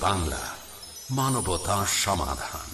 বাংলা মানবতা সমাধান।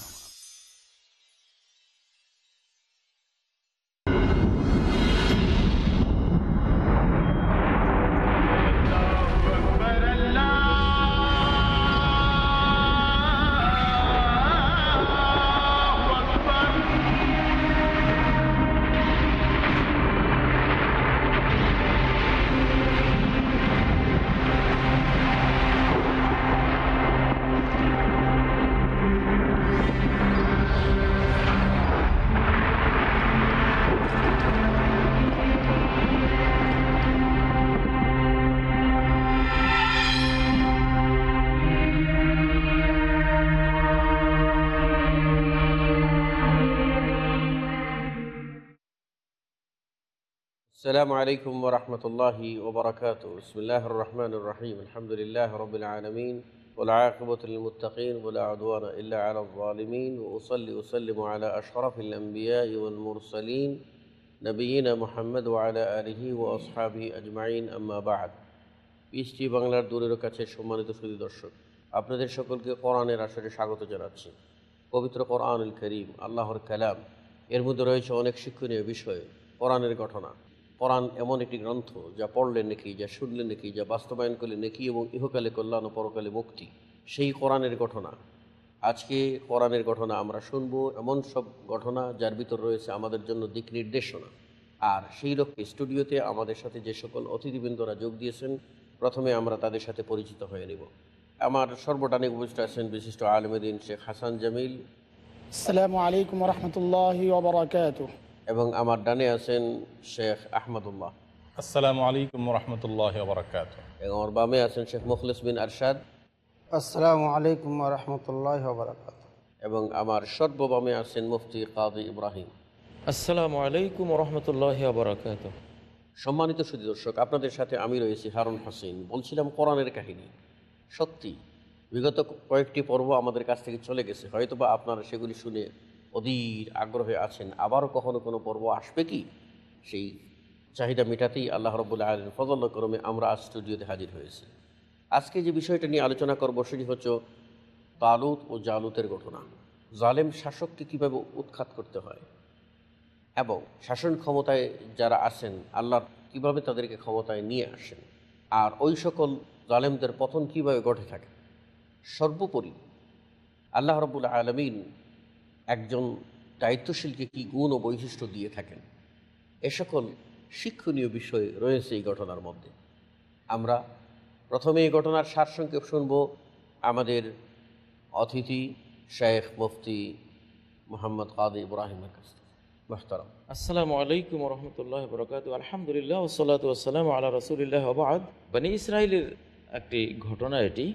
السلام عليكم ورحمة الله وبركاته بسم الله الرحمن الرحيم الحمد لله رب العالمين والعاقبة للمتقين ولا عدوان إلا على الظالمين وأصلي وسلم على أشرف الأنبياء والمرسلين نبينا محمد وعلى آله وأصحابه أجمعين أما بعد পিএসটি বাংলার দূরের কাছে সম্মানিত সুদী দর্শক আপনাদের সকলকে কোরআনের আসরে স্বাগত জানাচ্ছি পবিত্র কোরআনুল করিম আল্লাহর কালাম এর মধ্যে রয়েছে অনেক শিক্ষণীয় বিষয় কোরআনের ঘটনা কোরআন এমন একটি গ্রন্থ যা পড়লে নাকি, যা শুনলে নাকি, যা বাস্তবায়ন করলে নাকি এবং ইহকালে কল্যাণ ও পরকালে মুক্তি, সেই কোরআনের ঘটনা। আজকে কোরআনের ঘটনা আমরা শুনব এমন সব ঘটনা যার ভিতর রয়েছে আমাদের জন্য দিক নির্দেশনা। আর সেই লক্ষ্যে স্টুডিওতে আমাদের সাথে যে সকল অতিথিবৃন্দরা যোগ দিয়েছেন, প্রথমে আমরা তাদের সাথে পরিচিত হয়ে নেব। আমার সর্বটানিক উপস্থিত আছেন বিশিষ্ট আলমদিন শেখ হাসান জামিল। আসসালামু আলাইকুম রহমতুল্লাহ এবং আমার ডানে আছেন শেখ আহমদুল্লাহ। আসসালামু আলাইকুম রহমতুল্লাহ বরকাত এবং আমার বামে আছেন শেখ মুখলিস বিন আরশাদ। আসসালামু আলাইকুম রহমতুল্লাহ বরকাত এবং আমার সর্ববামে আছেন মুফতি কাদি ইব্রাহিম। আসসালামু আলাইকুম রহমতুল্লাহ বরাকাত সম্মানিত সুদী দর্শক আপনাদের সাথে আমি রয়েছি হারুন হাসিন। বলছিলাম কোরআনের কাহিনী। সত্যি বিগত কয়েকটি পর্ব আমাদের কাছ থেকে চলে গেছে হয়তোবা আপনারা সেগুলি শুনে অধীর আগ্রহে আছেন। আবারও কখনো কোনো পর্ব আসবে কি? সেই চাহিদা মেটাতেই আল্লাহ রবুল্লা আলীর ফজল আমরা আজ স্টুডিওতে হাজির হয়েছি। আজকে যে বিষয়টা নিয়ে আলোচনা করব সেটি হচ্ছে তালুত ও জালুতের ঘটনা। জালেম শাসককে কীভাবে উৎখাত করতে হয় এবং শাসন ক্ষমতায় যারা আছেন, আল্লাহ কীভাবে তাদেরকে ক্ষমতায় নিয়ে আসেন? আর ওই সকল জালেমদের পতন কীভাবে ঘটে থাকে? সর্বোপরি আল্লাহ রবুল আলমিন একজন দায়িত্বশীলকে কি গুণ ও বৈশিষ্ট্য দিয়ে থাকেন? এ সকল শিক্ষণীয় বিষয় রয়েছে এই ঘটনার মধ্যে। আমরা প্রথমে এই ঘটনার সারসংক্ষেপ শুনব আমাদের অতিথি শেখ মুফতি মোহাম্মদ কাদি ইব্রাহিমের কাছ থেকে। আসসালামু আলাইকুম রহমতুল্লাহ বরকাত আলহামদুলিল্লাহ ওসলাত ওসালাম আল্লাহ রসুলিল্লাহ আবাদ বানি ইসরায়েলের একটি ঘটনা এটি।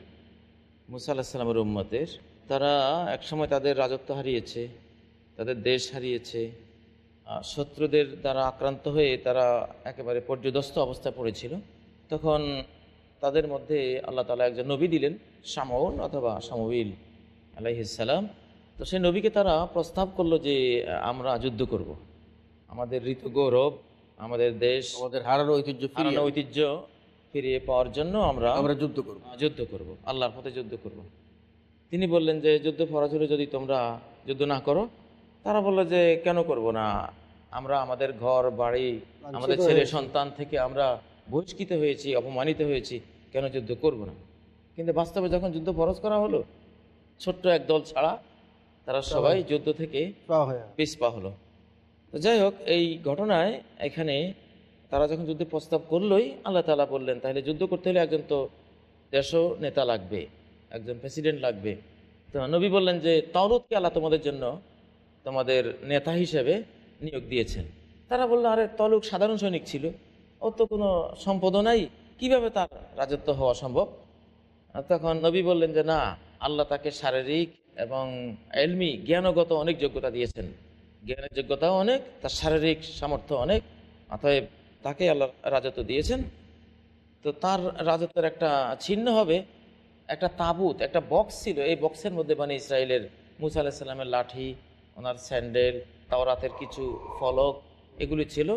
মুসা আল্লাহিসাল্লামের উম্মতের তারা একসময় তাদের রাজত্ব হারিয়েছে তাদের দেশ হারিয়েছে শত্রুদের দ্বারা আক্রান্ত হয়ে তারা একেবারে পর্যদস্ত অবস্থায় পড়েছিল তখন তাদের মধ্যে আল্লাহ তালা একজন নবী দিলেন সামউন অথবা সামবিল আলাইহিসাল্লাম তো সেই নবীকে তারা প্রস্তাব করল যে আমরা যুদ্ধ করব। আমাদের ঋতু গৌরব আমাদের দেশ আমাদের হারানো ঐতিহ্য হারানো ঐতিহ্য ফিরিয়ে পাওয়ার জন্য আমরা আমরা যুদ্ধ করব যুদ্ধ করব আল্লাহর পথে যুদ্ধ করব। তিনি বললেন যে যুদ্ধ ফরজ হলে যদি তোমরা যুদ্ধ না করো তারা বলল যে কেন করব না? আমরা আমাদের ঘর বাড়ি আমাদের ছেলে সন্তান থেকে আমরা বহিষ্কৃত হয়েছি অপমানিত হয়েছি। কেন যুদ্ধ করব না? কিন্তু বাস্তবে যখন যুদ্ধ ফরজ করা হলো ছোট্ট এক দল ছাড়া তারা সবাই যুদ্ধ থেকে পিসপা হলো। তো যাই হোক এই ঘটনায় এখানে তারা যখন যুদ্ধের প্রস্তাব করলোই আল্লাহ তালা বললেন তাহলে যুদ্ধ করতে হলে একজন তো দেশ নেতা লাগবে। একজন প্রেসিডেন্ট লাগবে। তো নবী বললেন যে তরুদকে আল্লাহ তোমাদের জন্য তোমাদের নেতা হিসেবে নিয়োগ দিয়েছেন। তারা বলল, আরে তলুক সাধারণ সৈনিক ছিল। ও তো কোনো সম্পদও নাই। কীভাবে তার রাজত্ব হওয়া সম্ভব? তখন নবী বললেন যে, না, আল্লাহ তাকে শারীরিক এবং এলমি জ্ঞানগত অনেক যোগ্যতা দিয়েছেন। জ্ঞানের যোগ্যতাও অনেক, তার শারীরিক সামর্থ্য অনেক। অতএব তাকে আল্লাহ রাজত্ব দিয়েছেন। তো তার রাজত্বের একটা ছিন্ন হবে। একটা তাবুত একটা বক্স ছিল। এই বক্সের মধ্যে মানে ইসরায়েলের মুসা আলাহিসাল্লামের লাঠি ওনার স্যান্ডেল তাওরাতের কিছু ফলক এগুলি ছিল।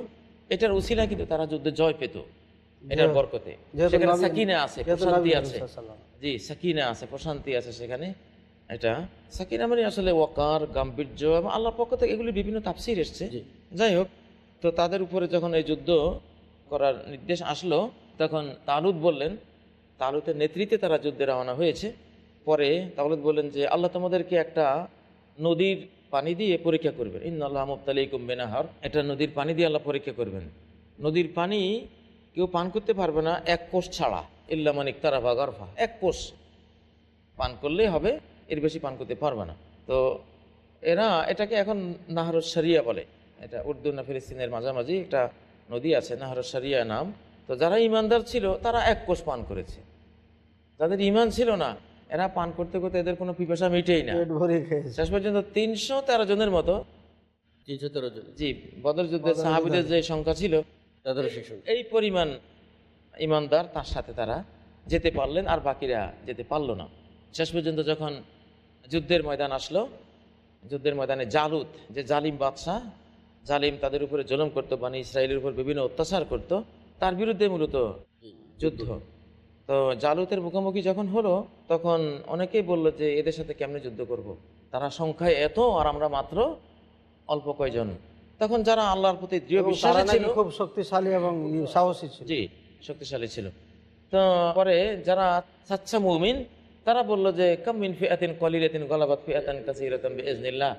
এটার উসিলা কিন্তু তারা যুদ্ধে জয় পেত। এটার বরকতে। সেখানে সাকিনা আছে প্রশান্তি আছে। জি সাকিনা আছে প্রশান্তি আছে সেখানে। এটা সাকিনা মানে আসলে ওয়াকার গাম্ভীর্য এবং আল্লাহর পক্ষ থেকে এগুলি বিভিন্ন তাফসির এসছে। যাই হোক তো তাদের উপরে যখন এই যুদ্ধ করার নির্দেশ আসলো তখন তালুদ বললেন তালুতের নেতৃত্বে তারা যুদ্ধে রওনা হয়েছে। পরে তালুদ বললেন যে, আল্লাহ তোমাদেরকে একটা নদীর পানি দিয়ে পরীক্ষা করবেন। ইন আল্লাহ মুফতালিকুম বেনাহার। একটা নদীর পানি দিয়ে আল্লাহ পরীক্ষা করবেন। নদীর পানি কেউ পান করতে পারবে না, এক কোষ ছাড়া। ইল্লা মানিক তারা বা গরফা। এক কোষ পান করলেই হবে, এর বেশি পান করতে পারবে না। তো এরা এটাকে এখন নাহরুস সারিয়া বলে। এটা উর্দু না ফিলিস্তিনের মাঝামাঝি একটা নদী আছে, নাহরুস সারিয়া নাম। তো যারা ইমানদার ছিল, তারা এক কোষ পান করেছে। যাদের ইমান ছিল না। এরা পান করতে করতে এদের কোনো পিপাসা মিটেই না। ভরে শেষ পর্যন্ত তিনশো তেরো জনের মতো তিনশো তেরো জন। জি বদর যুদ্ধের সাহাবিদের যে সংখ্যা ছিল তাদের এই পরিমাণ ইমানদার তার সাথে তারা যেতে পারলেন আর বাকিরা যেতে পারল না। শেষ পর্যন্ত যখন যুদ্ধের ময়দান আসলো যুদ্ধের ময়দানে জালুত যে জালিম বাদশাহ জালিম তাদের উপরে জলম করতো মানে ইসরায়েলের উপর বিভিন্ন অত্যাচার করত তার বিরুদ্ধে মূলত যুদ্ধ। তো জালুতের মুখোমুখি যখন হলো তখন অনেকেই বলল যে এদের সাথে কেমনে যুদ্ধ করব। তারা সংখ্যায় এত আর আমরা মাত্র অল্প কয়জন তখন যারা আল্লাহর প্রতি দৃঢ় বিশ্বাস ছিল খুব শক্তিশালী এবং সাহসী ছিল জি শক্তিশালী ছিল তো পরে যারা সাচ্চা মুমিন তারা বলল যে কামিন ফিয়াতিন কলিরাতিন গলাবাত ফিয়াতান কাসিরাতান বিইজনিল্লাহ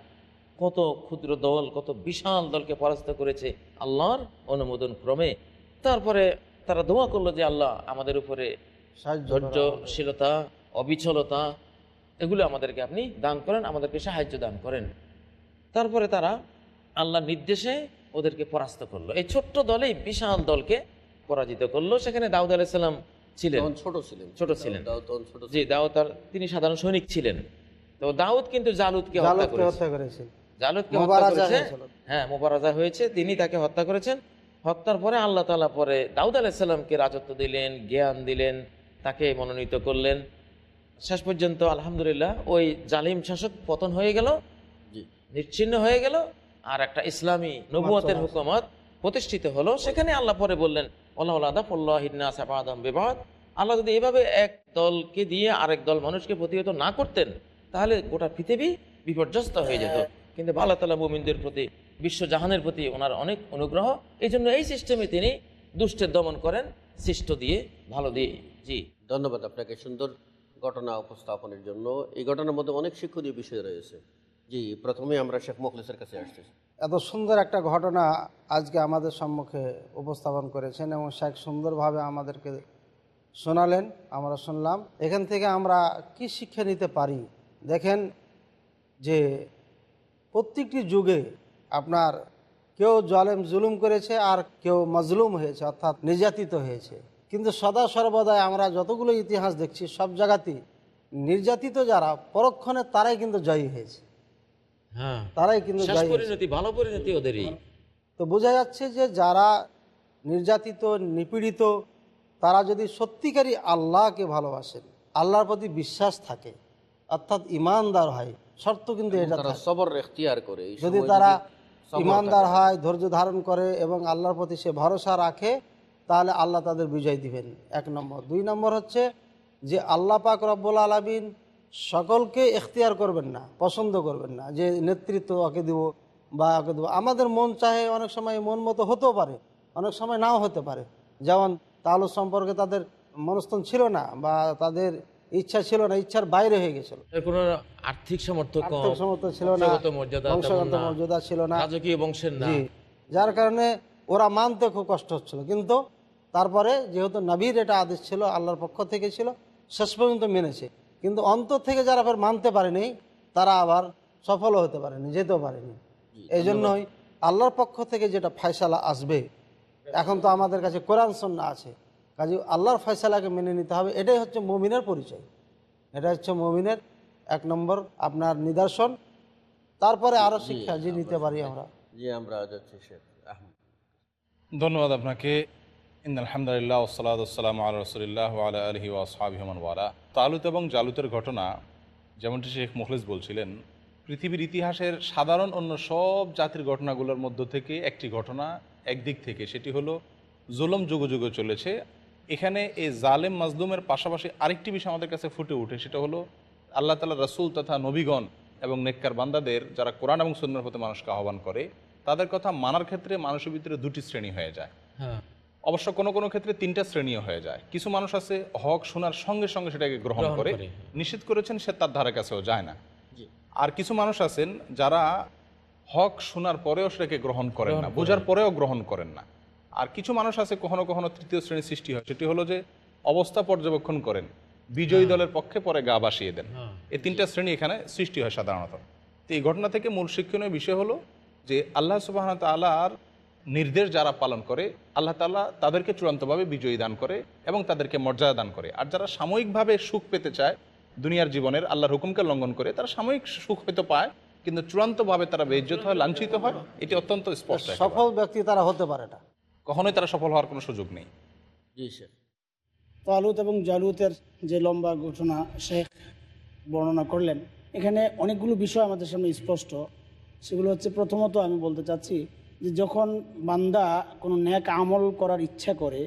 কত ক্ষুদ্র দল কত বিশাল দলকে পরাস্ত করেছে আল্লাহর অনুমোদন ক্রমে তারপরে তারা দোয়া করল যে আল্লাহ আমাদের উপরে। ধৈর্যশীলতা অবিচলতা এগুলো আমাদেরকে আপনি দান করেন আমাদেরকে সাহায্য দান করেন। তারপরে তারা আল্লাহর নির্দেশে ওদেরকে পরাস্ত করল। এই ছোট্ট দলেই বিশাল দলকে পরাজিত করল। সেখানে দাউদ আলাইসাল্লাম ছিলেন। ছোট ছিলেন। ছোট ছিলেন। জি দাউদ তার তিনি সাধারণ সৈনিক ছিলেন। তো দাউদ কিন্তু জালুদকে হত্যা জালুদকে করেছে। হত্যা করেছে। জালুদকে হত্যা করেছে। হ্যাঁ মোবারাজা হয়েছে। তিনি তাকে হত্যা করেছেন। হত্যার পরে আল্লাহ তালা পরে দাউদ আলাইসাল্লামকে রাজত্ব দিলেন জ্ঞান দিলেন। তাকে মনোনীত করলেন। শেষ পর্যন্ত আলহামদুলিল্লাহ ওই জালিম শাসক পতন হয়ে গেল নিচ্ছিন্ন হয়ে গেল আর একটা ইসলামী নবুয়তের হুকুমত প্রতিষ্ঠিত হলো। সেখানে আল্লাহ পরে বললেন বিবাদ। আল্লাহ যদি এভাবে এক দলকে দিয়ে আরেক দল মানুষকে প্রতিহত না করতেন তাহলে গোটা পৃথিবী বিপর্যস্ত হয়ে যেত। কিন্তু আল্লাহ তালা মুমিনদের প্রতি বিশ্ব জাহানের প্রতি ওনার অনেক অনুগ্রহ। এই জন্য এই সিস্টেমে তিনি দুষ্টের দমন করেন। সৃষ্ট দিয়ে ভালো দিয়ে। জি। ধন্যবাদ আপনাকে। সুন্দর ঘটনা উপস্থাপনের জন্য। এই ঘটনার মধ্যে অনেক শিক্ষণীয় বিষয় রয়েছে। জি প্রথমে আমরা শেখ মুখলিসের কাছে আসতেছি এত সুন্দর একটা ঘটনা আজকে আমাদের সম্মুখে উপস্থাপন করেছেন এবং শেখ সুন্দরভাবে আমাদেরকে শোনালেন আমরা শুনলাম। এখান থেকে আমরা কি শিক্ষা নিতে পারি? দেখেন যে প্রত্যেকটি যুগে আপনার কেউ জলেম জুলুম করেছে আর কেউ মজলুম হয়েছে অর্থাৎ নির্যাতিত হয়েছে। কিন্তু সদা সর্বদাই আমরা যতগুলো ইতিহাস দেখছি সব জায়গাতেই নির্যাতিত যারা পরক্ষণে তারাই কিন্তু জয়ী হয়েছে। হ্যাঁ। তারাই কিন্তু ভালো পরিণতি ওদেরই। তো বোঝা যাচ্ছে যে যারা নির্যাতিত নিপীড়িত তারা যদি সত্যিকারই আল্লাহকে ভালোবাসেন আল্লাহর প্রতি বিশ্বাস থাকে অর্থাৎ ইমানদার হয় শর্ত কিন্তু এটা সবর এখতিয়ার করে যদি তারা ইমানদার। হয় ধৈর্য ধারণ করে এবং আল্লাহর প্রতি সে ভরসা রাখে তাহলে আল্লাহ তাদের বিজয় দিবেন। এক নম্বর। দুই নম্বর হচ্ছে যে আল্লাহ পাক রব্বুল আলমিন সকলকে এখতিয়ার করবেন না পছন্দ করবেন না যে নেতৃত্ব ওকে দেবো বা ওকে দেবো। আমাদের মন চাহে অনেক সময় মন মতো হতেও পারে অনেক সময় নাও হতে পারে। যেমন তাহলে সম্পর্কে তাদের মনস্থন ছিল না বা তাদের ইচ্ছা ছিল না ইচ্ছার বাইরে হয়ে গেছিল। আর্থিক সামর্থ্য ছিল বংশগত না, মর্যাদা ছিল না। রাজকীয় বংশের না। যার কারণে ওরা মানতে খুব কষ্ট হচ্ছিল। কিন্তু তারপরে যেহেতু নবীর এটা আদেশ ছিল আল্লাহর পক্ষ থেকে ছিল শেষ পর্যন্ত মেনেছে। কিন্তু অন্তর থেকে যারা ফের মানতে পারেনি তারা আবার সফলও হতে পারেনি যেতেও পারেনি। এই জন্যই আল্লাহর পক্ষ থেকে যেটা ফয়সালা আসবে এখন তো আমাদের কাছে কোরআন সন্না আছে। কাজে আল্লাহর ফয়সালাকে মেনে নিতে হবে এটাই হচ্ছে মমিনের পরিচয়। এটা হচ্ছে মমিনের এক নম্বর আপনার নিদর্শন। তারপরে আরও শিক্ষা যে নিতে পারি আমরা। জি আমরা যাচ্ছি ধন্যবাদ আপনাকে। ইন আলহামদুলিল্লাহ ওসালাতাম আল রসুলিল্লাহ আলা আলহি ওয়াসহাবিহমান ওয়ালা। তালুত এবং জালুতের ঘটনা যেমনটি শেখ মুখলিস বলছিলেন পৃথিবীর ইতিহাসের সাধারণ অন্য সব জাতির ঘটনাগুলোর মধ্য থেকে একটি ঘটনা একদিক থেকে সেটি হলো জুলম যুগ যুগে চলেছে এখানে এই জালেম মাজলুমের পাশাপাশি আরেকটি বিষয় আমাদের কাছে ফুটে ওঠে সেটা হলো আল্লাহ তালা রসুল তথা নবীগণ এবং নেককার বান্দাদের যারা কোরআন এবং সুন্নার প্রতি মানুষকে আহ্বান করে তাদের কথা মানার ক্ষেত্রে মানুষের ভিতরে দুটি শ্রেণি হয়ে যায়। অবশ্য কোনো কোনো ক্ষেত্রে তিনটা শ্রেণীও হয়ে যায়। কিছু মানুষ আছে হক শোনার সঙ্গে সঙ্গে সেটাকে গ্রহণ করে। নিষেধ করেছেন সে তার ধারে কাছেও যায় না। আর কিছু মানুষ আছেন যারা হক শোনার পরেও সেটাকে গ্রহণ করেন না বোঝার পরেও গ্রহণ করেন না। আর কিছু মানুষ আছে কখনো কখনো তৃতীয় শ্রেণির সৃষ্টি হয়। সেটি হলো যে অবস্থা পর্যবেক্ষণ করেন। বিজয়ী দলের পক্ষে পরে গা বাসিয়ে দেন। এই তিনটা শ্রেণি এখানে সৃষ্টি হয় সাধারণত। তো এই ঘটনা থেকে মূল শিক্ষণীয় বিষয় হলো যে আল্লাহ সুবাহ তালার নির্দেশ যারা পালন করে আল্লাহ তাআলা তাদেরকে চূড়ান্তভাবে বিজয়ী দান করে এবং তাদেরকে মর্যাদা দান করে। আর যারা সাময়িকভাবে সুখ পেতে চায় দুনিয়ার জীবনের আল্লাহর হুকুমকে লঙ্ঘন করে তারা সাময়িক সুখ হয়তো পায় কিন্তু চূড়ান্তভাবে তারা বেজ্জত হয় লাঞ্ছিত হয় এটি অত্যন্ত স্পষ্ট। সফল ব্যক্তি তারা হতে পারে না। কখনোই তারা সফল হওয়ার কোনো সুযোগ নেই। জি শেখ। তালুত এবং জালুতের যে লম্বা ঘটনা শেখ বর্ণনা করলেন এখানে অনেকগুলো বিষয় আমাদের সামনে স্পষ্ট। সেগুলো হচ্ছে প্রথমত আমি বলতে চাচ্ছি যে যখন বান্দা কোনো ন্যাক আমল করার ইচ্ছা করে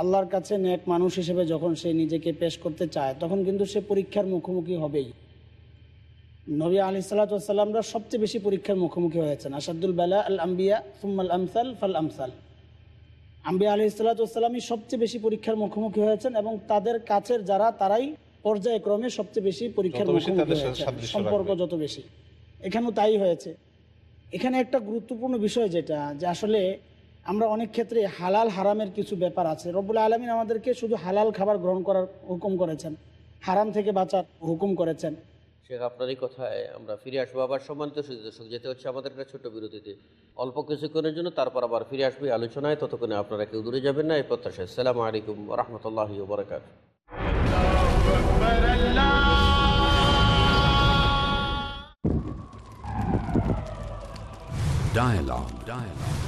আল্লাহর কাছে ন্যাক মানুষ হিসেবে যখন সে নিজেকে পেশ করতে চায় তখন কিন্তু সে পরীক্ষার মুখোমুখি হবেই। নবী আলি সাল্লাতামরা সবচেয়ে বেশি পরীক্ষার মুখোমুখি হয়েছেন। আসাদুল বেলা আল আম্বিয়া সুম্মাল আমসাল ফাল আমসাল। আম্বিয়া আলি সাল্লাতামই সবচেয়ে বেশি পরীক্ষার মুখোমুখি হয়েছেন এবং তাদের কাছের যারা তারাই পর্যায়ক্রমে সবচেয়ে বেশি পরীক্ষার মুখোমুখি হয়েছেন সম্পর্ক যত বেশি। এখানেও তাই হয়েছে। এখানে একটা গুরুত্বপূর্ণ বিষয় যেটা যে আসলে আমরা অনেক ক্ষেত্রে হালাল হারামের কিছু ব্যাপার আছে। রব্বুল আলমিন আমাদেরকে শুধু হালাল খাবার গ্রহণ করার হুকুম করেছেন। হারাম থেকে বাঁচার হুকুম করেছেন। শেখ আপনার এই কথায় আমরা ফিরে আসব। আবার সম্মানিত সুযোগ যেতে হচ্ছে আমাদের একটা ছোট বিরতিতে। অল্প কিছুক্ষণের জন্য তারপর আবার ফিরে আসবে আলোচনায়। ততক্ষণে আপনারা কেউ দূরে যাবেন না। এই প্রত্যাশা সালাম আলাইকুম রহমতুল্লাহ বরকাত Dialogue. Dialogue.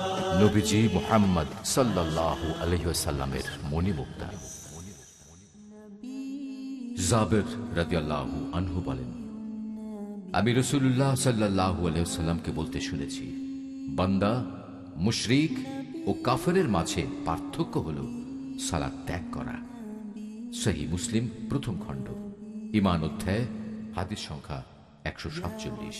নবীজি মোহাম্মদ সাল্লাল্লাহু আলহিসাল্লামের জাবের আনহু বলেন, আমি রসুল্লাহ সাল্লাহু আলহিসাল্লামকে বলতে শুনেছি, বান্দা মুশরিক ও কাফেরের মাঝে পার্থক্য হল সালাদ ত্যাগ করা। সহি মুসলিম প্রথম খণ্ড, ইমান অধ্যায়, হাদিস সংখ্যা একশো সাতচল্লিশ।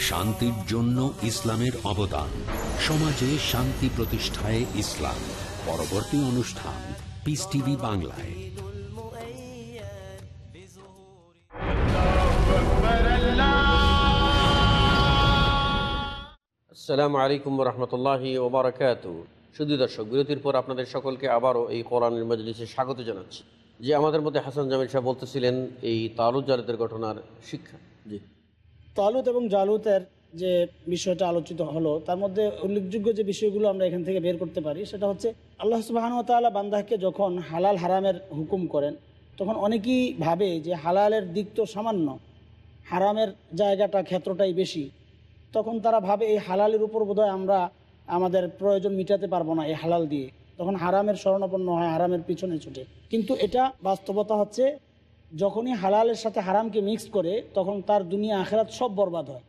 শান্তির জন্য ইসলামের অবদান। সমাজে শান্তি প্রতিষ্ঠায় ইসলাম। পরবর্তী অনুষ্ঠান পিস টিভি বাংলায়। আসসালামু আলাইকুম রহমতুল্লাহি ওবরাকাত। শুধু দর্শক, বিরতির পর আপনাদের সকলকে আবারও এই কোরআনের মজলিসে স্বাগত জানাচ্ছি। যে আমাদের মধ্যে হাসান জামিল সাহেব বলতেছিলেন, এই তালুদ জালুদের ঘটনার শিক্ষা। জি। তালুত এবং জালুতের যে বিষয়টা আলোচিত হলো, তার মধ্যে উল্লেখযোগ্য যে বিষয়গুলো আমরা এখান থেকে বের করতে পারি, সেটা হচ্ছে আল্লাহ সুবাহানুতালা বান্দাহকে যখন হালাল হারামের হুকুম করেন, তখন অনেকেই ভাবে যে হালালের দিক তো সামান্য, হারামের জায়গাটা, ক্ষেত্রটাই বেশি। তখন তারা ভাবে এই হালালের উপর বোধহয় আমরা আমাদের প্রয়োজন মিটাতে পারব না এই হালাল দিয়ে। তখন হারামের স্মরণাপন্ন হয়, হারামের পিছনে ছুটে। কিন্তু এটা বাস্তবতা হচ্ছে যখনই হালালের সাথে হারামকে মিক্স করে তখন তার দুনিয়া আখেরাত সব বরবাদ হয়।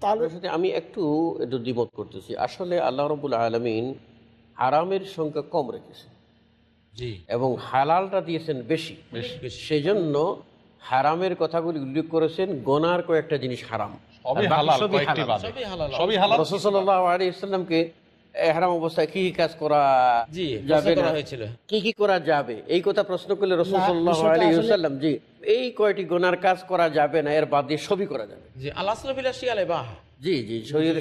তাহলে আপনার সাথে আমি একটু একটু দ্বিমত করতেছি। আসলে আল্লাহ রবুল আলমিন হারামের সংখ্যা কম রেখেছে জি। এবং হালালটা দিয়েছেন বেশি। সেই জন্য হারামের কথাগুলি উল্লেখ করেছেন গোনার কয়েকটা জিনিস হারাম। সবই হালাল সবই হালাল। বাদে। সবই হালাল। রসুল্লাহ আলী ইসলামকে হারাম অবস্থায় কি কি কাজ করা যাবে? হয়েছিল। কি কি করা যাবে? এই কথা প্রশ্ন করলে রসুল না, সাল্লাহ বিষয়টা আলী আসলে- সাল্লাম জি এই কয়টি গোনার কাজ করা যাবে না এর বাদ দিয়ে সবই করা যাবে। যে আল্লাহ বাহ। জি জি শরীরে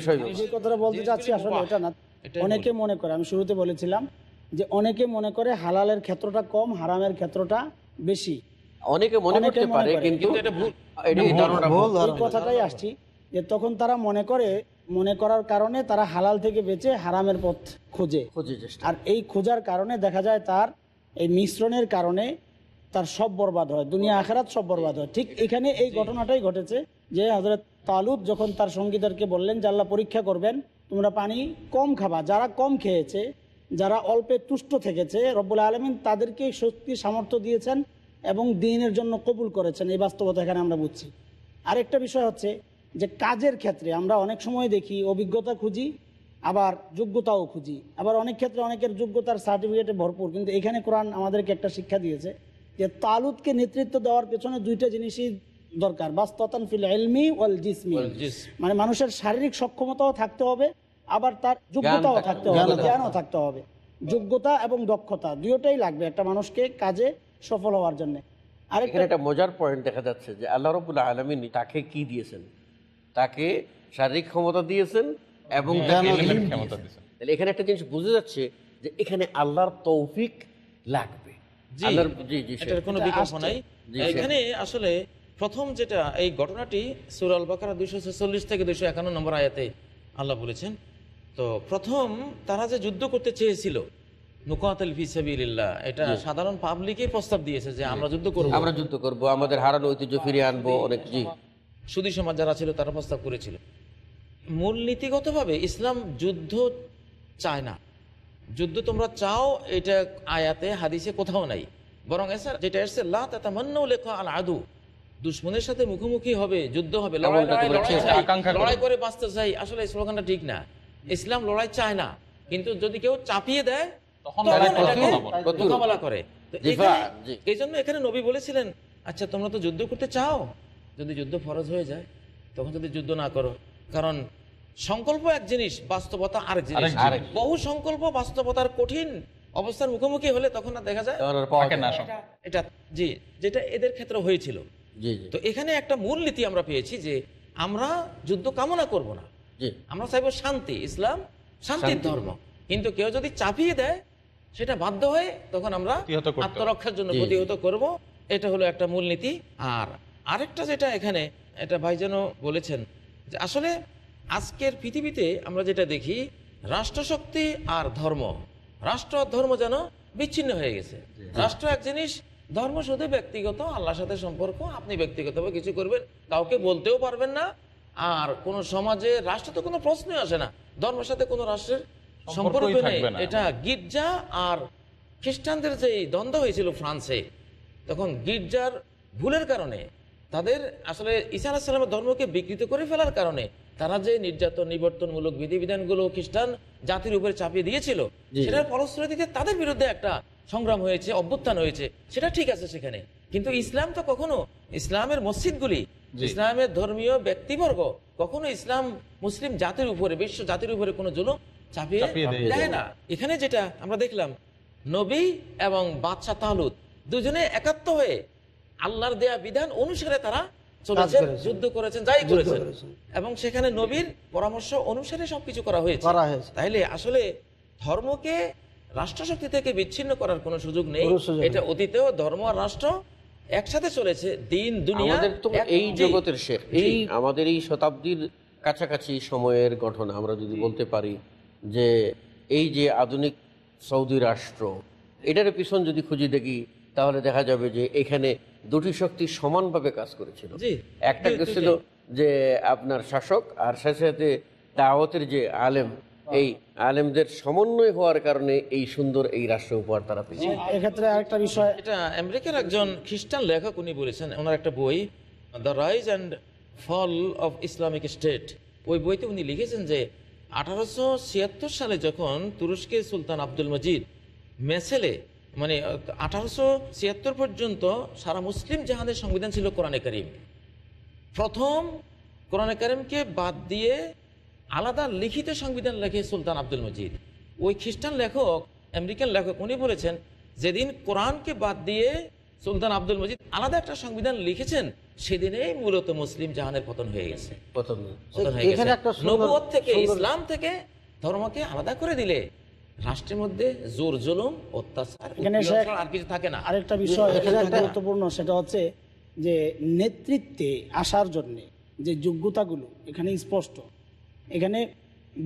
কথাটা বলতে চাচ্ছি আসলে এটা না অনেকে মনে করে আমি শুরুতে বলেছিলাম যে অনেকে মনে করে হালালের ক্ষেত্রটা কম হারামের ক্ষেত্রটা বেশি। অনেকে মনে করতে পারে কিন্তু কিন্তু এটা ভুল। এটা ভুল। কথাটাই আসছি যে তখন তারা মনে করে মনে করার কারণে তারা হালাল থেকে বেঁচে হারামের পথ খোঁজে। খোঁজে আর এই খোঁজার কারণে দেখা যায় তার এই মিশ্রণের কারণে তার সব বরবাদ হয় দুনিয়া আখেরাত সব বরবাদ হয়। ঠিক এখানে এই ঘটনাটাই ঘটেছে যে হজরত তালুদ যখন তার সঙ্গীদেরকে বললেন যে আল্লাহ পরীক্ষা করবেন তোমরা পানি কম খাবা। যারা কম খেয়েছে যারা অল্পে তুষ্ট থেকেছে রব্বুল আলমিন তাদেরকে শক্তি সামর্থ্য দিয়েছেন এবং দিনের জন্য কবুল করেছেন। এই বাস্তবতা এখানে আমরা বুঝছি। আরেকটা বিষয় হচ্ছে যে কাজের ক্ষেত্রে আমরা অনেক সময় দেখি অভিজ্ঞতা খুঁজি আবার যোগ্যতাও খুঁজি। আবার অনেক ক্ষেত্রে অনেকের যোগ্যতার সার্টিফিকেটে ভরপুর কিন্তু এখানে কোরআন আমাদেরকে একটা শিক্ষা দিয়েছে যে তালুদকে নেতৃত্ব দেওয়ার পেছনে দুইটা জিনিসই দরকার। বাস্ততান ফিল এলমি ওয়াল জিসমি। মানে মানুষের শারীরিক সক্ষমতাও থাকতে হবে আবার তার যোগ্যতাও থাকতে হবে। জ্ঞানও থাকতে হবে। যোগ্যতা এবং দক্ষতা দুটোই লাগবে একটা মানুষকে কাজে সফল হওয়ার জন্য। আরেকটা একটা মজার পয়েন্ট দেখা যাচ্ছে যে আল্লাহ রবুল্লাহ আলমিন তাকে কি দিয়েছেন? তাকে শারীরিক ক্ষমতা দিয়েছেন এবং। দিয়েছেন। তাহলে এখানে একটা জিনিস বোঝা যাচ্ছে যে এখানে আল্লাহর তৌফিক লাগবে। কোনো বিকল্প নাই। এখানে আসলে প্রথম যেটা এই ঘটনাটি সুরাল বাকারা দুইশো ছেচল্লিশ থেকে দুইশো একান্ন নম্বর আয়াতে আল্লাহ বলেছেন তো প্রথম তারা যে যুদ্ধ করতে চেয়েছিল নুকাতাল ফিসাবিল্লাহ এটা সাধারণ পাবলিকই প্রস্তাব দিয়েছে যে আমরা যুদ্ধ করব। আমরা যুদ্ধ করব আমাদের হারানো ঐতিহ্য ফিরিয়ে আনব অনেক জি। সুদী সমাজ যারা ছিল তারা প্রস্তাব করেছিল। মূলনীতিগতভাবে ইসলাম যুদ্ধ চায় না। যুদ্ধ তোমরা চাও এটা আয়াতে হাদিসে কোথাও নাই। বরং এসে যেটা এসছে লা লিকা আল আদু দুশ্মনের সাথে মুখোমুখি হবে যুদ্ধ হবে লড়াই করো। লড়াই করে বাঁচতে চাই আসলে স্লোগানটা ঠিক না। ইসলাম লড়াই চায় না কিন্তু যদি কেউ চাপিয়ে দেয় তখন। মোকাবেলা করে। এই জন্য এখানে নবী বলেছিলেন আচ্ছা তোমরা তো যুদ্ধ করতে চাও? যদি যুদ্ধ ফরজ হয়ে যায় তখন যদি যুদ্ধ না করো। কারণ সংকল্প এক জিনিস বাস্তবতা আরেক জিনিস। বহু সংকল্প বাস্তবতার কঠিন অবস্থার মুখোমুখি হলে তখন আর দেখা যায়। এটা জি যেটা এদের ক্ষেত্রে হয়েছিল। তো এখানে একটা মূল নীতি আমরা পেয়েছি যে আমরা যুদ্ধ কামনা করব না। আমরা চাইব শান্তি ইসলাম শান্তির শান্তি। ধর্ম। কিন্তু কেউ যদি চাপিয়ে দেয় সেটা বাধ্য হয়ে তখন আমরা। আত্মরক্ষার জন্য। প্রতিহত করব। এটা হলো একটা মূলনীতি আর আরেকটা যেটা এখানে এটা ভাইজানও বলেছেন যে আসলে আজকের পৃথিবীতে আমরা যেটা দেখি রাষ্ট্রশক্তি আর ধর্ম। রাষ্ট্র আর ধর্ম যেন বিচ্ছিন্ন হয়ে গেছে। রাষ্ট্র এক জিনিস ধর্ম শুধু ব্যক্তিগত আল্লাহর সাথে সম্পর্ক আপনি ব্যক্তিগতভাবে কিছু করবেন কাউকে বলতেও পারবেন না। আর কোন সমাজে রাষ্ট্র তো কোনো প্রশ্নই আসে না। ধর্মের সাথে কোনো রাষ্ট্রের সম্পর্ক নেই। এটা গির্জা আর খ্রিস্টানদের যে দ্বন্দ্ব হয়েছিল ফ্রান্সে তখন গির্জার ভুলের কারণে তাদের আসলে ঈসা আলাহিসাল্লামের ধর্মকে বিকৃত করে ফেলার কারণে তারা যে নির্যাতন নিবর্তনমূলক বিধিবিধানগুলো খ্রিস্টান জাতির উপরে চাপিয়ে দিয়েছিল সেটার ফলশ্রুতিতে তাদের বিরুদ্ধে একটা সংগ্রাম হয়েছে অভ্যুত্থান হয়েছে সেটা ঠিক আছে সেখানে। কিন্তু ইসলাম তো কখনো ইসলামের মসজিদগুলি ইসলামের ধর্মীয় ব্যক্তিবর্গ কখনো ইসলাম মুসলিম জাতির উপরে বিশ্ব জাতির উপরে কোনো জুলুম চাপিয়ে দেয় না। এখানে যেটা আমরা দেখলাম নবী এবং বাদশাহ তাহলুদ দুজনে একাত্ম হয়ে আল্লাহর দেয়া বিধান অনুসারে তারা চলেছেন যুদ্ধ করেছেন যাই করেছেন। এবং সেখানে নবীর পরামর্শ অনুসারে সবকিছু করা হয়েছে। তাইলে আসলে ধর্মকে রাষ্ট্রশক্তি থেকে বিচ্ছিন্ন করার কোনো সুযোগ নেই। কোনো সুযোগ নেই। এটা অতীতেও ধর্ম আর রাষ্ট্র একসাথে চলেছে দিন দুনিয়া তো এই জগতের শেখ এই আমাদের এই শতাব্দীর কাছাকাছি সময়ের ঘটনা আমরা যদি বলতে পারি যে এই যে আধুনিক সৌদি রাষ্ট্র এটার পিছন যদি খুঁজে দেখি তাহলে দেখা যাবে যে এখানে দুটি শক্তি সমানভাবে কাজ করেছিল। একটা ছিল যে আপনার শাসক আর সাথে সাথে দাওয়াতের যে আলেম এই আলেমদের সমন্বয় হওয়ার কারণে এই সুন্দর এই রাষ্ট্র উপহার তারা পেয়েছে। এক্ষেত্রে আরেকটা বিষয় এটা আমেরিকার একজন খ্রিস্টান লেখক উনি বলেছেন ওনার একটা বই the rise and fall of Islamic state ওই বইতে উনি লিখেছেন যে আঠারোশো ছিয়াত্তর সালে যখন তুরস্কের সুলতান আব্দুল মজিদ মেসেলে মানে আঠারোশো ছিয়াত্তর পর্যন্ত সারা মুসলিম জাহানের সংবিধান ছিল কোরআনে করিম। প্রথম কোরআনে কারিমকে বাদ দিয়ে আলাদা লিখিত সংবিধান লেখে সুলতান আব্দুল মজিদ। ওই খ্রিস্টান লেখক আমেরিকান লেখক উনি বলেছেন যেদিন কোরআনকে বাদ দিয়ে সুলতান আব্দুল মজিদ আলাদা একটা সংবিধান লিখেছেন সেদিনেই মূলত মুসলিম জাহানের পতন হয়ে গেছে। পতন হয়ে গেছে। নবুয়ত থেকে ইসলাম থেকে ধর্মকে আলাদা করে দিলে রাষ্ট্রের মধ্যে জোর জুলুম অত্যাচার এখানে আর কিছু থাকে না। আরেকটা বিষয় গুরুত্বপূর্ণ সেটা হচ্ছে যে নেতৃত্বে আসার জন্য যে যোগ্যতাগুলো এখানে স্পষ্ট। এখানে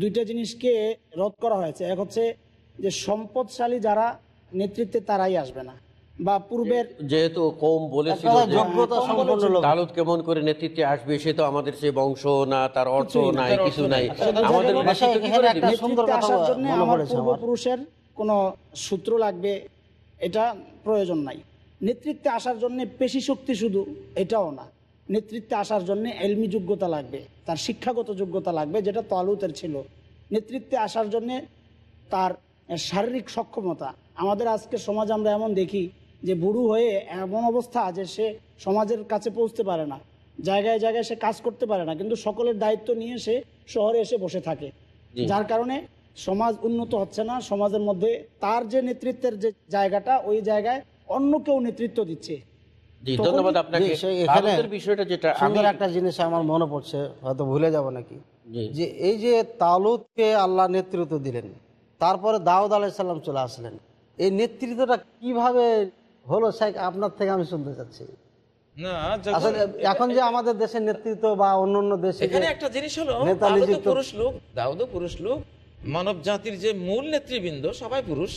দুইটা জিনিসকে রদ করা হয়েছে। এক হচ্ছে যে সম্পদশালী যারা নেতৃত্বে তারাই আসবে না। বা পূর্বের যেহেতু কম বলেছিল যোগ্যতা সম্পন্ন লোক। তালুত কেমন করে নেতৃত্বে আসবে সে তো আমাদের সে বংশ না তার অর্থ নাই কিছু নাই। আমাদের মনে। পূর্বপুরুষের কোনো সূত্র লাগবে এটা প্রয়োজন নাই। নেতৃত্বে আসার জন্য পেশি শক্তি শুধু এটাও না। নেতৃত্বে আসার জন্য এলমি যোগ্যতা লাগবে তার শিক্ষাগত যোগ্যতা লাগবে যেটা তালুতের ছিল। নেতৃত্বে আসার জন্য তার শারীরিক সক্ষমতা। আমাদের আজকে সমাজ আমরা এমন দেখি যে বুড়ো হয়ে এমন অবস্থা যে সে সমাজের কাছে পৌঁছতে পারে না। জায়গায় জায়গায় সে কাজ করতে পারে না কিন্তু সকলের দায়িত্ব নিয়ে সে শহরে এসে বসে থাকে। যার কারণে সমাজ উন্নত হচ্ছে না সমাজের মধ্যে তার যে নেতৃত্বের যে জায়গাটা ওই জায়গায় অন্য কেউ নেতৃত্ব দিচ্ছে। ধন্যবাদ আপনাকে। জি, সেই এখানে তালুতের বিষয়টা যেটা আমি একটা জিনিস আমার মনে পড়ছে হয়তো ভুলে যাব নাকি। যে এই যে তালুদকে আল্লাহ নেতৃত্ব দিলেন তারপরে দাউদ আলাইসাল্লাম চলে আসলেন। এই নেতৃত্বটা কীভাবে হলো শেখ আপনার থেকে আমি শুনতে চাচ্ছি। এখন যে আমাদের দেশের নেতৃত্ব বা অন্য অন্য দেশে এখানে একটা জিনিস হলো নেতা দাউদও নিযুক্ত- পুরুষ লোক দাউদও পুরুষ লোক। মানব জাতির যে মূল নেতৃবৃন্দ সবাই পুরুষ।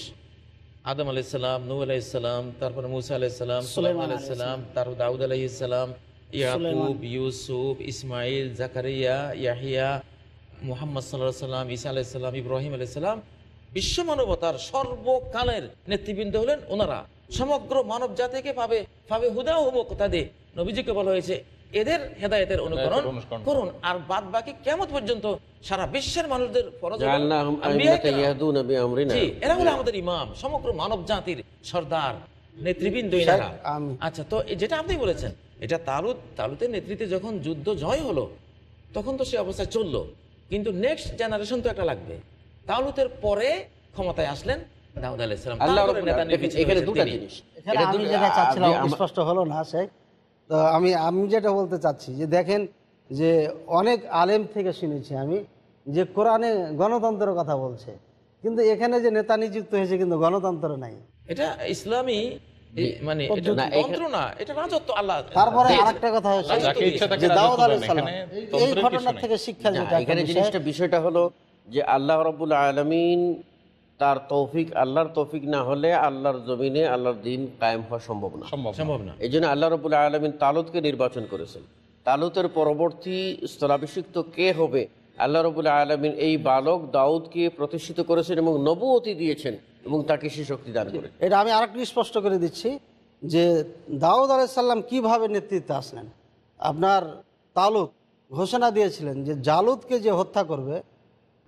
আদম আলাইসালাম নূ আলাইসালাম তারপরে মুসা আলাইসালাম আলাইসালাম তারপর দাউদ আলাইসালাম ইয়াকুব ইউসুফ ইসমাইল জাকারিয়া ইয়াহিয়া মুহাম্মদ সাল্লাহ সাল্লাম ঈসা আলাইসাল্লাম ইব্রাহিম আলাইসাল্লাম বিশ্ব মানবতার সর্বকালের নেতৃবৃন্দ হলেন ওনারা। সমগ্র মানব জাতিকে পাবে পাবে হুদা হুমুক তাদের নবীজিকে বলা হয়েছে। এদের হেদায়েতের অনুকরণ করুন আর বাদ বাকি কেমন পর্যন্ত সারা বিশ্বের মানুষদের এরা হলো আমাদের ইমাম সমগ্র মানব জাতির সর্দার নেতৃবৃন্দ আচ্ছা তো যেটা আপনি বলেছেন এটা তালুত তালুতের নেতৃত্বে যখন যুদ্ধ জয় হলো তখন তো সে অবস্থায় চলল। কিন্তু নেক্সট জেনারেশন তো একটা লাগবে। তালুতের পরে ক্ষমতায় আসলেন আমি আমা- স্পষ্ট হলো না শেখ। তো আমি আমি যেটা বলতে চাচ্ছি যে দেখেন যে অনেক আলেম থেকে শুনেছি আমি যে কোরআনে গণতন্ত্রের কথা বলছে। কিন্তু এখানে যে নেতা নিযুক্ত হয়েছে কিন্তু গণতন্ত্র নাই। এটা ইসলামী মানে তারপরে আরেকটা কথা দাউদ এই ঘটনার থেকে শিক্ষা এখানে জিনিসটা বিষয়টা হলো যে আল্লাহ রবুল আলমিন তার তৌফিক আল্লাহর তৌফিক না হলে আল্লাহর জমিনে আল্লাহর দিন কায়েম হওয়া সম্ভব না। সম্ভব না। সম্ভব না। এই জন্য আল্লাহ রবুল আলমিন তালুতকে নির্বাচন করেছেন। তালুতের পরবর্তী স্থলাভিষিক্ত কে হবে? আল্লাহ রবুল আলমিন এই বালক দাউদকে প্রতিষ্ঠিত করেছেন এবং নবুয়তি দিয়েছেন এবং তাকে সে শক্তি দান করে এটা আমি আরেকটু স্পষ্ট করে দিচ্ছি যে দাউদ আলাইসাল্লাম কীভাবে নেতৃত্বে আসলেন? আপনার তালুত ঘোষণা দিয়েছিলেন যে জালুদকে যে হত্যা করবে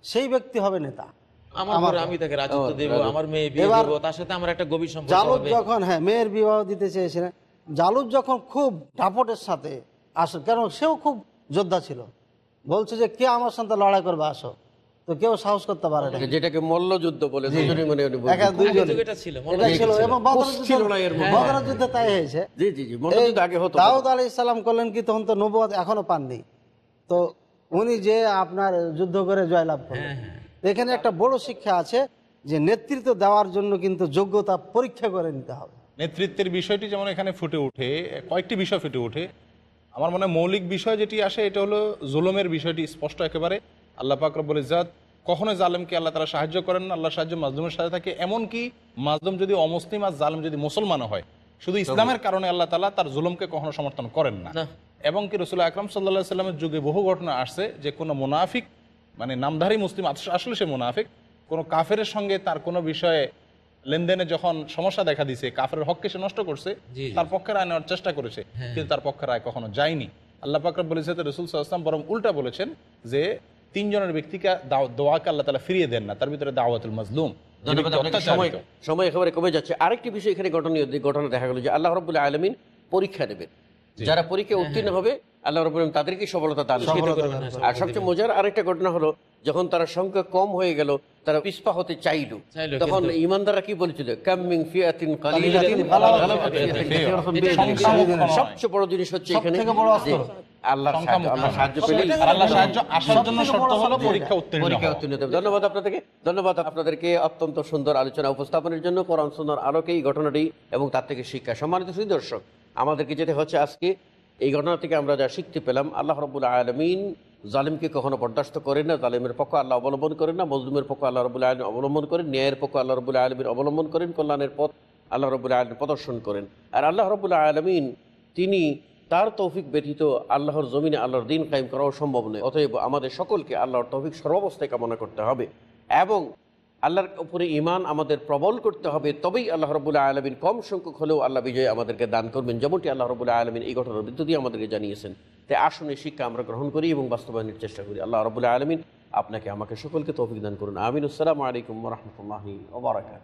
সেই ব্যক্তি হবে নেতা। আমার আমি তাকে রাজত্ব দেব আমার মেয়ে বিয়ে এবার- তার সাথে আমার একটা গভীর সম্পর্ক জালুদ যখন হ্যাঁ মেয়ের বিবাহ দিতে চেয়েছিলেন জালুদ যখন খুব দাপটের সাথে আসে কেন সেও খুব যোদ্ধা ছিল বলছে যে কে আমার সাথে লড়াই করবে আসো। তো কেউ সাহস করতে পারে না। যেটাকে মল্লযুদ্ধ বলে দুজনই মনে মনে এটা ছিল, মনে হয়। এবং বদরের যুদ্ধে- তাই হয়েছে। জি জি জি মল্লযুদ্ধ আগে হতো। দাউদ আলি ইসলাম করলেন কি তখন তো নবুয়াদ এখনও পাননি। তো উনি যে আপনার যুদ্ধ করে জয়লাভ করলেন। তো এখানে একটা বড় শিক্ষা আছে যে নেতৃত্ব দেওয়ার জন্য কিন্তু যোগ্যতা পরীক্ষা করে নিতে হবে। নেতৃত্বের বিষয়টি যেমন এখানে ফুটে ওঠে কয়েকটি বিষয় ফুটে ওঠে। আমার মনে মৌলিক বিষয় যেটি আসে এটা হলো জুলুমের বিষয়টি স্পষ্ট একেবারে। আল্লাহ পাক রব্বুল ইজাত কখনোই জালেমকে আল্লাহ তারা সাহায্য করেন না আল্লাহ সাহায্য মাজলুমের সাথে থাকে। এমনকি মাজলুম যদি অমুসলিম আর জালেম যদি মুসলমানও হয় শুধু ইসলামের কারণে আল্লাহ তালা তার জুলুমকে কখনো সমর্থন করেন না। এবং কি রসুল্লাহ আকরম সাল্লাহ সাল্লামের যুগে বহু ঘটনা আসছে যে কোনো মুনাফিক মানে নামধারী মুসলিম আসলে সে মুনাফিক। কোনো কাফেরের সঙ্গে তার কোনো বিষয়ে লেনদেনে যখন সমস্যা দেখা দিছে কাফের হককে সে নষ্ট করছে। তার পক্ষে রায় নেওয়ার চেষ্টা করেছে কিন্তু তার পক্ষে রায় কখনো যায়নি। আল্লাহ পাকর বলেছে তো রসুল সাল্লাম বরং উল্টা বলেছেন যে তিনজনের ব্যক্তিকে দোয়াকে আল্লাহ তালা ফিরিয়ে দেন না তার ভিতরে দাওয়াতুল মাজলুম সময় সময় একেবারে কমে যাচ্ছে। আরেকটি বিষয় এখানে ঘটনীয় ঘটনা দেখা গেল যে আল্লাহ রবুল্লাহ আলমিন পরীক্ষা দেবেন। যারা পরীক্ষা উত্তীর্ণ হবে আল্লাহ আলমিন তাদেরকে সফলতা দান আর সবচেয়ে মজার আরেকটা ঘটনা হলো যখন তারা সংখ্যা কম হয়ে গেল তারা পিসপা হতে চাইল। তখন ইমানদাররা কি বলেছিল? কামিং ফিয়াতিন সবচেয়ে বড় জিনিস হচ্ছে এখানে। সবথেকে বড় অস্ত্র। যে আল্লাহর সাহায্য সংখ্যামুখ্য আল্লাহর সাহায্য পেলেই। আর আল্লাহ সাহায্য আসার সব জন্য থেকে শর্ত বড় হলো শব্দ পরীক্ষা এটা। উত্তীর্ণ পরীক্ষা হওয়া। উত্তীর্ণ হতে হবে। ধন্যবাদ আপনাদেরকে। ধন্যবাদ আপনাদেরকে। অত্যন্ত সুন্দর আলোচনা উপস্থাপনের জন্য কোরআন সুন্দর আলোকে এই ঘটনাটি এবং তার থেকে শিক্ষা সম্মানিত সুদী দর্শক আমাদেরকে যেটা হচ্ছে আজকে। এই ঘটনা থেকে আমরা যা শিখতে পেলাম, আল্লাহ রবুল আলমিন জালিমকে কখনো বরদাস্ত করেন না, জালিমের পক্ষ আল্লাহ অবলম্বন করেন না, মজলুমের পক্ষ আল্লাহ রবুল আলম অবলম্বন করেন, ন্যায়ের পক্ষ আল্লাহ রবুল আলমিন অবলম্বন করেন, কল্যাণের পথ আল্লাহ রবুল আলম প্রদর্শন করেন। আর আল্লাহ রবুল আলমিন, তিনি তার তৌফিক ব্যতীত আল্লাহর জমিনে আল্লাহর দিন কায়েম করাও সম্ভব নয়, অতএব আমাদের সকলকে আল্লাহর তৌফিক সর্বাবস্থায় কামনা করতে হবে এবং আল্লাহর উপরে ইমান আমাদের প্রবল করতে হবে, তবেই আল্লাহ রবুল্লাহ আলমিন কম সংখ্যক হলেও আল্লাহ বিজয় আমাদেরকে দান করবেন, যেমনটি আল্লাহ রবুল্লাহ আলমিন এই ঘটনার মধ্য দিয়ে আমাদেরকে জানিয়েছেন। তাই আসনে শিক্ষা আমরা গ্রহণ করি এবং বাস্তবায়নের চেষ্টা করি। আল্লাহ রবুল্লাহ আলমিন আপনাকে, আমাকে সকলকে তৌফিক দান করুন। আমিন। আসসালামু আলাইকুম রহমতুল্লাহ ওবরাকাত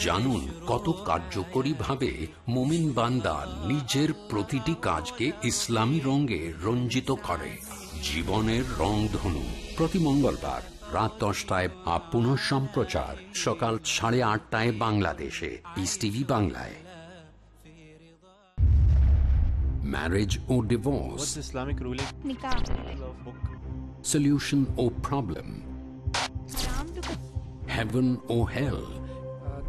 জানুন কত কার্যকরী ভাবে মোমিন বান্দা নিজের প্রতিটি কাজকে ইসলামী রঙে রঞ্জিত করে। জীবনের রংধনু। প্রতি মঙ্গলবার রাত দশটায় বা পুনঃ সম্প্রচার সকাল সাড়ে আটটায় বাংলাদেশে। পিস টিভি বাংলায়। Marriage O divorce Islamic ruling? solution or problem heaven or hell